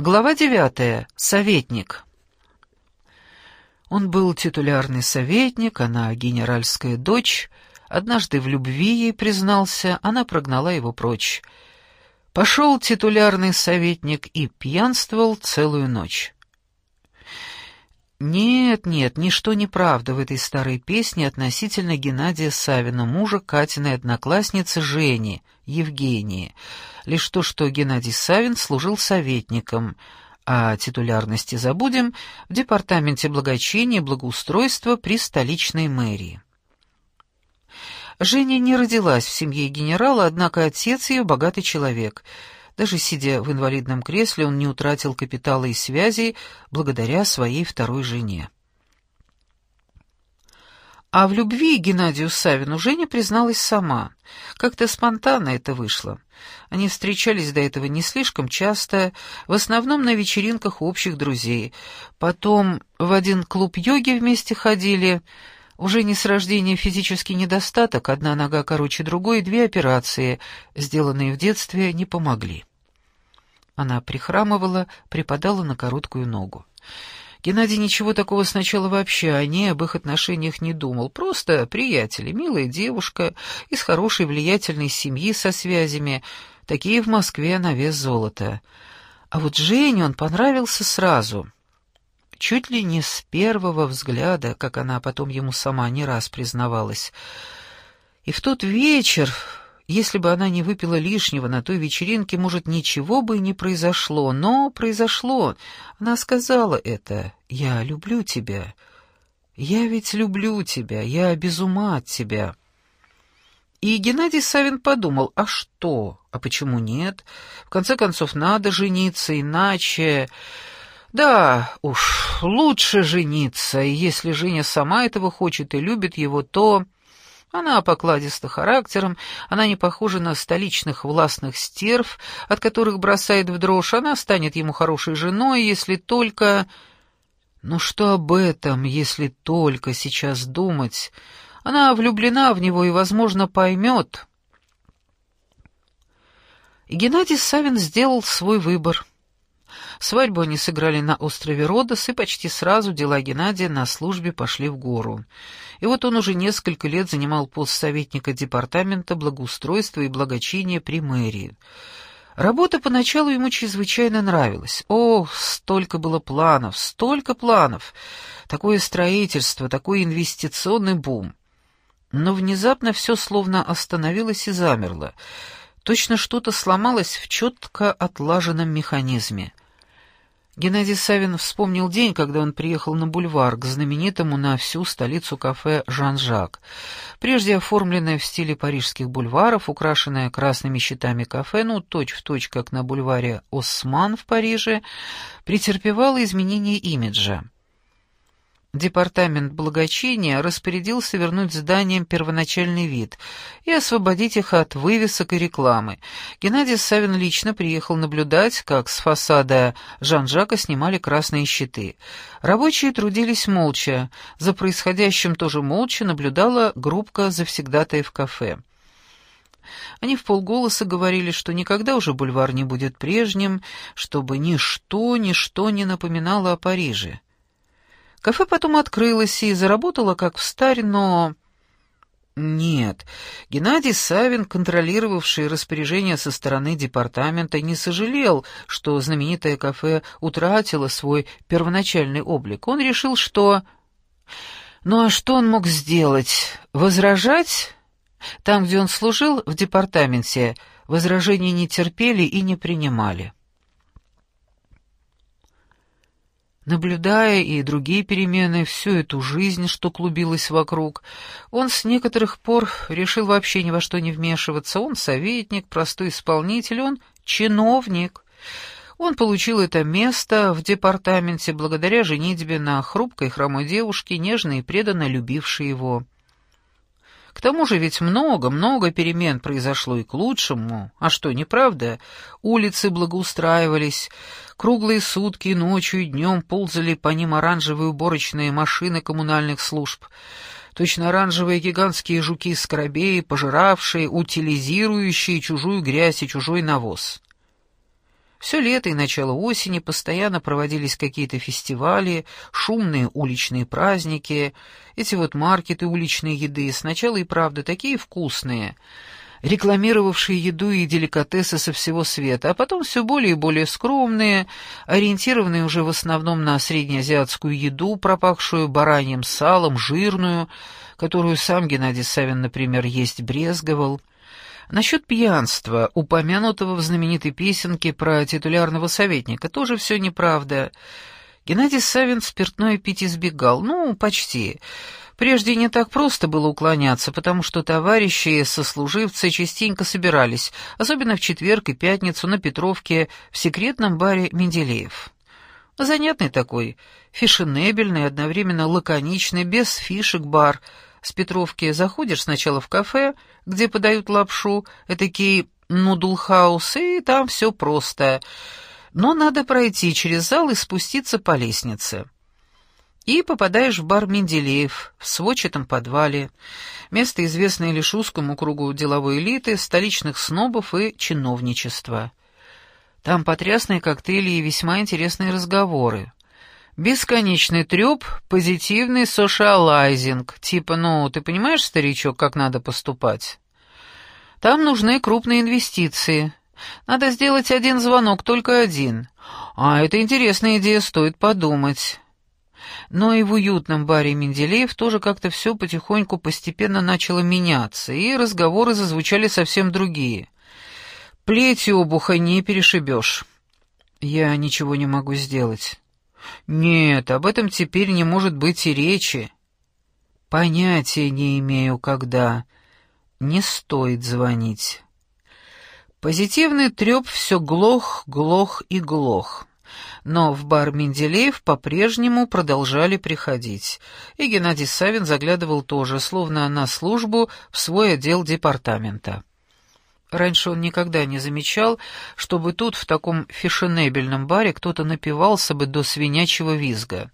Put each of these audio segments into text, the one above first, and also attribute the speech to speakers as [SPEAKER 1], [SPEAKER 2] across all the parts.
[SPEAKER 1] Глава девятая. Советник. Он был титулярный советник, она генеральская дочь. Однажды в любви ей признался, она прогнала его прочь. Пошел титулярный советник и пьянствовал целую ночь. Нет, нет, ничто не правда в этой старой песне относительно Геннадия Савина, мужа Катиной одноклассницы Жени, Евгении лишь то, что Геннадий Савин служил советником, а титулярности забудем, в департаменте благочиния и благоустройства при столичной мэрии. Женя не родилась в семье генерала, однако отец ее богатый человек. Даже сидя в инвалидном кресле, он не утратил капитала и связей благодаря своей второй жене. А в любви Геннадию Савину Женя призналась сама. Как-то спонтанно это вышло. Они встречались до этого не слишком часто, в основном на вечеринках общих друзей. Потом в один клуб йоги вместе ходили. Уже не с рождения физический недостаток, одна нога короче другой, две операции, сделанные в детстве, не помогли. Она прихрамывала, припадала на короткую ногу. Геннадий ничего такого сначала вообще о ней, об их отношениях не думал. Просто приятели, милая девушка, из хорошей влиятельной семьи со связями. Такие в Москве на вес золота. А вот Жене он понравился сразу. Чуть ли не с первого взгляда, как она потом ему сама не раз признавалась. И в тот вечер, если бы она не выпила лишнего на той вечеринке, может, ничего бы и не произошло. Но произошло. Она сказала это. «Я люблю тебя. Я ведь люблю тебя. Я без ума от тебя». И Геннадий Савин подумал, а что, а почему нет? В конце концов, надо жениться, иначе... Да, уж, лучше жениться, и если Женя сама этого хочет и любит его, то... Она покладиста характером, она не похожа на столичных властных стерв, от которых бросает в дрожь, она станет ему хорошей женой, если только... Ну что об этом, если только сейчас думать? Она влюблена в него и, возможно, поймет. И Геннадий Савин сделал свой выбор. Свадьбу они сыграли на острове Родос, и почти сразу дела Геннадия на службе пошли в гору. И вот он уже несколько лет занимал пост советника департамента благоустройства и благочиния при мэрии. Работа поначалу ему чрезвычайно нравилась. О, столько было планов, столько планов! Такое строительство, такой инвестиционный бум. Но внезапно все словно остановилось и замерло. Точно что-то сломалось в четко отлаженном механизме. Геннадий Савин вспомнил день, когда он приехал на бульвар к знаменитому на всю столицу кафе «Жан-Жак». Прежде оформленное в стиле парижских бульваров, украшенное красными щитами кафе, ну, точь-в-точь, точь, как на бульваре «Осман» в Париже, претерпевало изменение имиджа. Департамент благочиния распорядился вернуть зданиям первоначальный вид и освободить их от вывесок и рекламы. Геннадий Савин лично приехал наблюдать, как с фасада Жан-Жака снимали красные щиты. Рабочие трудились молча, за происходящим тоже молча наблюдала группка завсегдатаев кафе. Они в полголоса говорили, что никогда уже бульвар не будет прежним, чтобы ничто, ничто не напоминало о Париже. Кафе потом открылось и заработало как в старе, но... Нет, Геннадий Савин, контролировавший распоряжение со стороны департамента, не сожалел, что знаменитое кафе утратило свой первоначальный облик. Он решил, что... Ну а что он мог сделать? Возражать? Там, где он служил, в департаменте, возражений не терпели и не принимали. Наблюдая и другие перемены, всю эту жизнь, что клубилась вокруг, он с некоторых пор решил вообще ни во что не вмешиваться. Он советник, простой исполнитель, он чиновник. Он получил это место в департаменте благодаря женитьбе на хрупкой хромой девушке, нежно и преданно любившей его. К тому же ведь много-много перемен произошло и к лучшему. А что, неправда? Улицы благоустраивались, круглые сутки, ночью и днем ползали по ним оранжевые уборочные машины коммунальных служб. Точно оранжевые гигантские жуки-скоробеи, пожиравшие, утилизирующие чужую грязь и чужой навоз. Все лето и начало осени постоянно проводились какие-то фестивали, шумные уличные праздники, эти вот маркеты уличной еды, сначала и правда такие вкусные, рекламировавшие еду и деликатесы со всего света, а потом все более и более скромные, ориентированные уже в основном на среднеазиатскую еду, пропахшую бараньим салом, жирную, которую сам Геннадий Савин, например, есть брезговал, Насчет пьянства, упомянутого в знаменитой песенке про титулярного советника, тоже все неправда. Геннадий Савин спиртное пить избегал, ну, почти. Прежде не так просто было уклоняться, потому что товарищи и сослуживцы частенько собирались, особенно в четверг и пятницу на Петровке в секретном баре «Менделеев». Занятный такой, фешенебельный, одновременно лаконичный, без фишек бар — с Петровки заходишь сначала в кафе, где подают лапшу, этакий нудулхаус, и там все просто. Но надо пройти через зал и спуститься по лестнице. И попадаешь в бар Менделеев в сводчатом подвале, место, известное лишь узкому кругу деловой элиты, столичных снобов и чиновничества. Там потрясные коктейли и весьма интересные разговоры. Бесконечный трёп, позитивный сошиалайзинг. Типа, ну, ты понимаешь, старичок, как надо поступать? Там нужны крупные инвестиции. Надо сделать один звонок, только один. А это интересная идея, стоит подумать. Но и в уютном баре Менделеев тоже как-то все потихоньку постепенно начало меняться, и разговоры зазвучали совсем другие. Плетью обуха не перешибешь. Я ничего не могу сделать. Нет, об этом теперь не может быть и речи. Понятия не имею, когда. Не стоит звонить. Позитивный треп все глох, глох и глох. Но в бар Менделеев по-прежнему продолжали приходить, и Геннадий Савин заглядывал тоже, словно на службу в свой отдел департамента. Раньше он никогда не замечал, чтобы тут, в таком фешенебельном баре, кто-то напивался бы до свинячьего визга.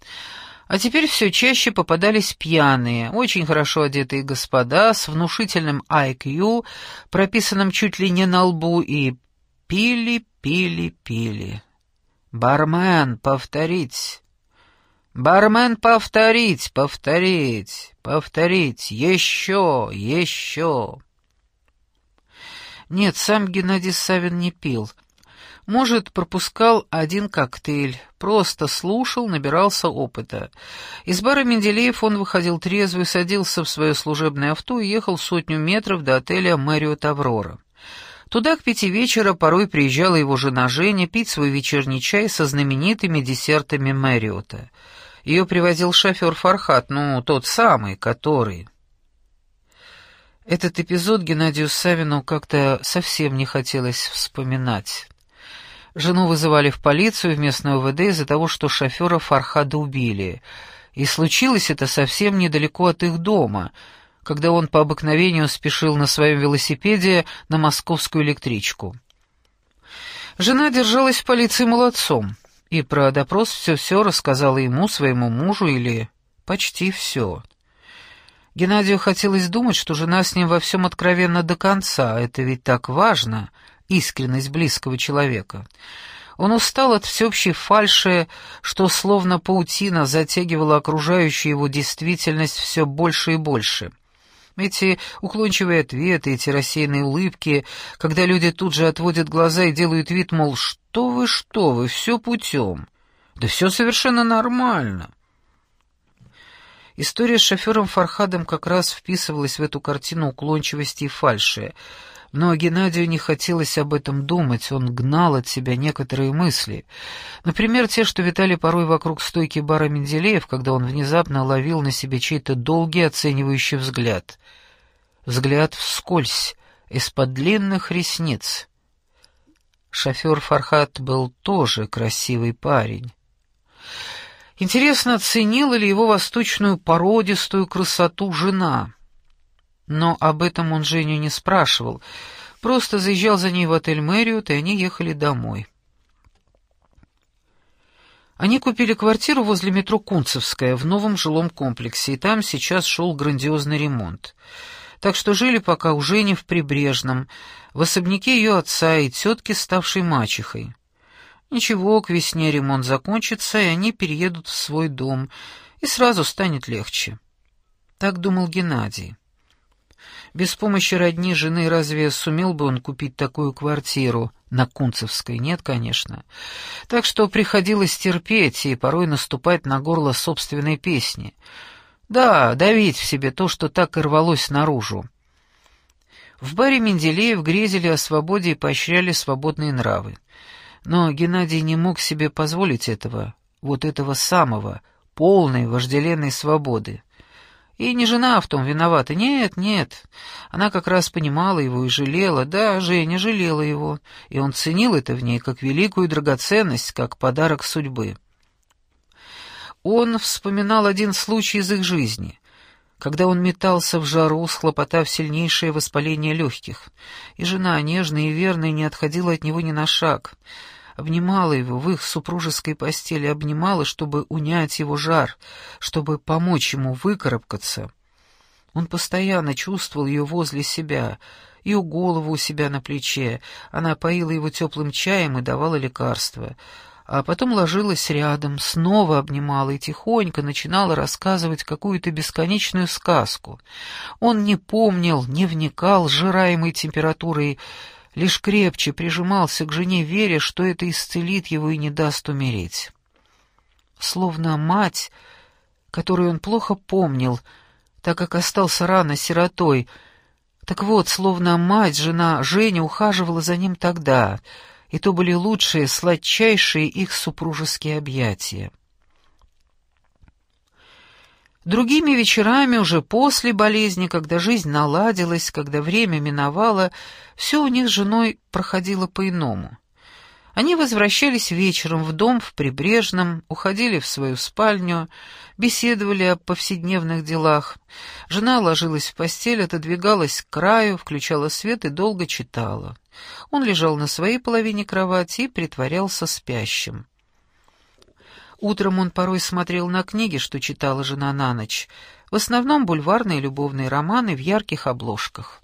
[SPEAKER 1] А теперь все чаще попадались пьяные, очень хорошо одетые господа с внушительным IQ, прописанным чуть ли не на лбу, и пили, пили, пили. «Бармен, повторить!» «Бармен, повторить, повторить, повторить, еще, еще!» Нет, сам Геннадий Савин не пил. Может, пропускал один коктейль, просто слушал, набирался опыта. Из бара Менделеев он выходил трезвый, садился в свое служебное авто и ехал сотню метров до отеля «Мэриот Аврора». Туда к пяти вечера порой приезжала его жена Женя пить свой вечерний чай со знаменитыми десертами Мэриота. Ее привозил шофер Фархат, ну, тот самый, который... Этот эпизод Геннадию Савину как-то совсем не хотелось вспоминать. Жену вызывали в полицию в местную ОВД из-за того, что шофера Фархада убили. И случилось это совсем недалеко от их дома, когда он по обыкновению спешил на своем велосипеде на московскую электричку. Жена держалась в полиции молодцом, и про допрос все-все рассказала ему, своему мужу, или почти все. Геннадию хотелось думать, что жена с ним во всем откровенно до конца, это ведь так важно, искренность близкого человека. Он устал от всеобщей фальши, что словно паутина затягивала окружающую его действительность все больше и больше. Эти уклончивые ответы, эти рассеянные улыбки, когда люди тут же отводят глаза и делают вид, мол, что вы, что вы, все путем. Да все совершенно нормально. История с шофером Фархадом как раз вписывалась в эту картину уклончивости и фальши. Но Геннадию не хотелось об этом думать, он гнал от себя некоторые мысли. Например, те, что витали порой вокруг стойки бара Менделеев, когда он внезапно ловил на себе чей-то долгий оценивающий взгляд. Взгляд вскользь, из-под длинных ресниц. Шофер Фархад был тоже красивый парень. Интересно, оценила ли его восточную породистую красоту жена? Но об этом он Женю не спрашивал, просто заезжал за ней в отель Мэриот, и они ехали домой. Они купили квартиру возле метро Кунцевская в новом жилом комплексе, и там сейчас шел грандиозный ремонт. Так что жили пока уже не в Прибрежном, в особняке ее отца и тетки, ставшей мачехой. Ничего, к весне ремонт закончится, и они переедут в свой дом, и сразу станет легче. Так думал Геннадий. Без помощи родни жены разве сумел бы он купить такую квартиру на Кунцевской? Нет, конечно. Так что приходилось терпеть и порой наступать на горло собственной песни. Да, давить в себе то, что так и рвалось наружу. В баре Менделеев грезили о свободе и поощряли свободные нравы. Но Геннадий не мог себе позволить этого, вот этого самого, полной вожделенной свободы. И не жена в том виновата, нет, нет. Она как раз понимала его и жалела, да, Женя жалела его, и он ценил это в ней как великую драгоценность, как подарок судьбы. Он вспоминал один случай из их жизни когда он метался в жару, схлопотав сильнейшее воспаление легких, и жена, нежная и верная, не отходила от него ни на шаг, обнимала его в их супружеской постели, обнимала, чтобы унять его жар, чтобы помочь ему выкарабкаться. Он постоянно чувствовал ее возле себя, ее голову у себя на плече, она поила его теплым чаем и давала лекарства — а потом ложилась рядом, снова обнимала и тихонько начинала рассказывать какую-то бесконечную сказку. Он не помнил, не вникал, сжираемой температурой, лишь крепче прижимался к жене, веря, что это исцелит его и не даст умереть. Словно мать, которую он плохо помнил, так как остался рано сиротой, так вот, словно мать, жена Женя ухаживала за ним тогда — и то были лучшие, сладчайшие их супружеские объятия. Другими вечерами, уже после болезни, когда жизнь наладилась, когда время миновало, все у них с женой проходило по-иному. Они возвращались вечером в дом в Прибрежном, уходили в свою спальню, беседовали о повседневных делах. Жена ложилась в постель, отодвигалась к краю, включала свет и долго читала. Он лежал на своей половине кровати и притворялся спящим. Утром он порой смотрел на книги, что читала жена на ночь, в основном бульварные любовные романы в ярких обложках.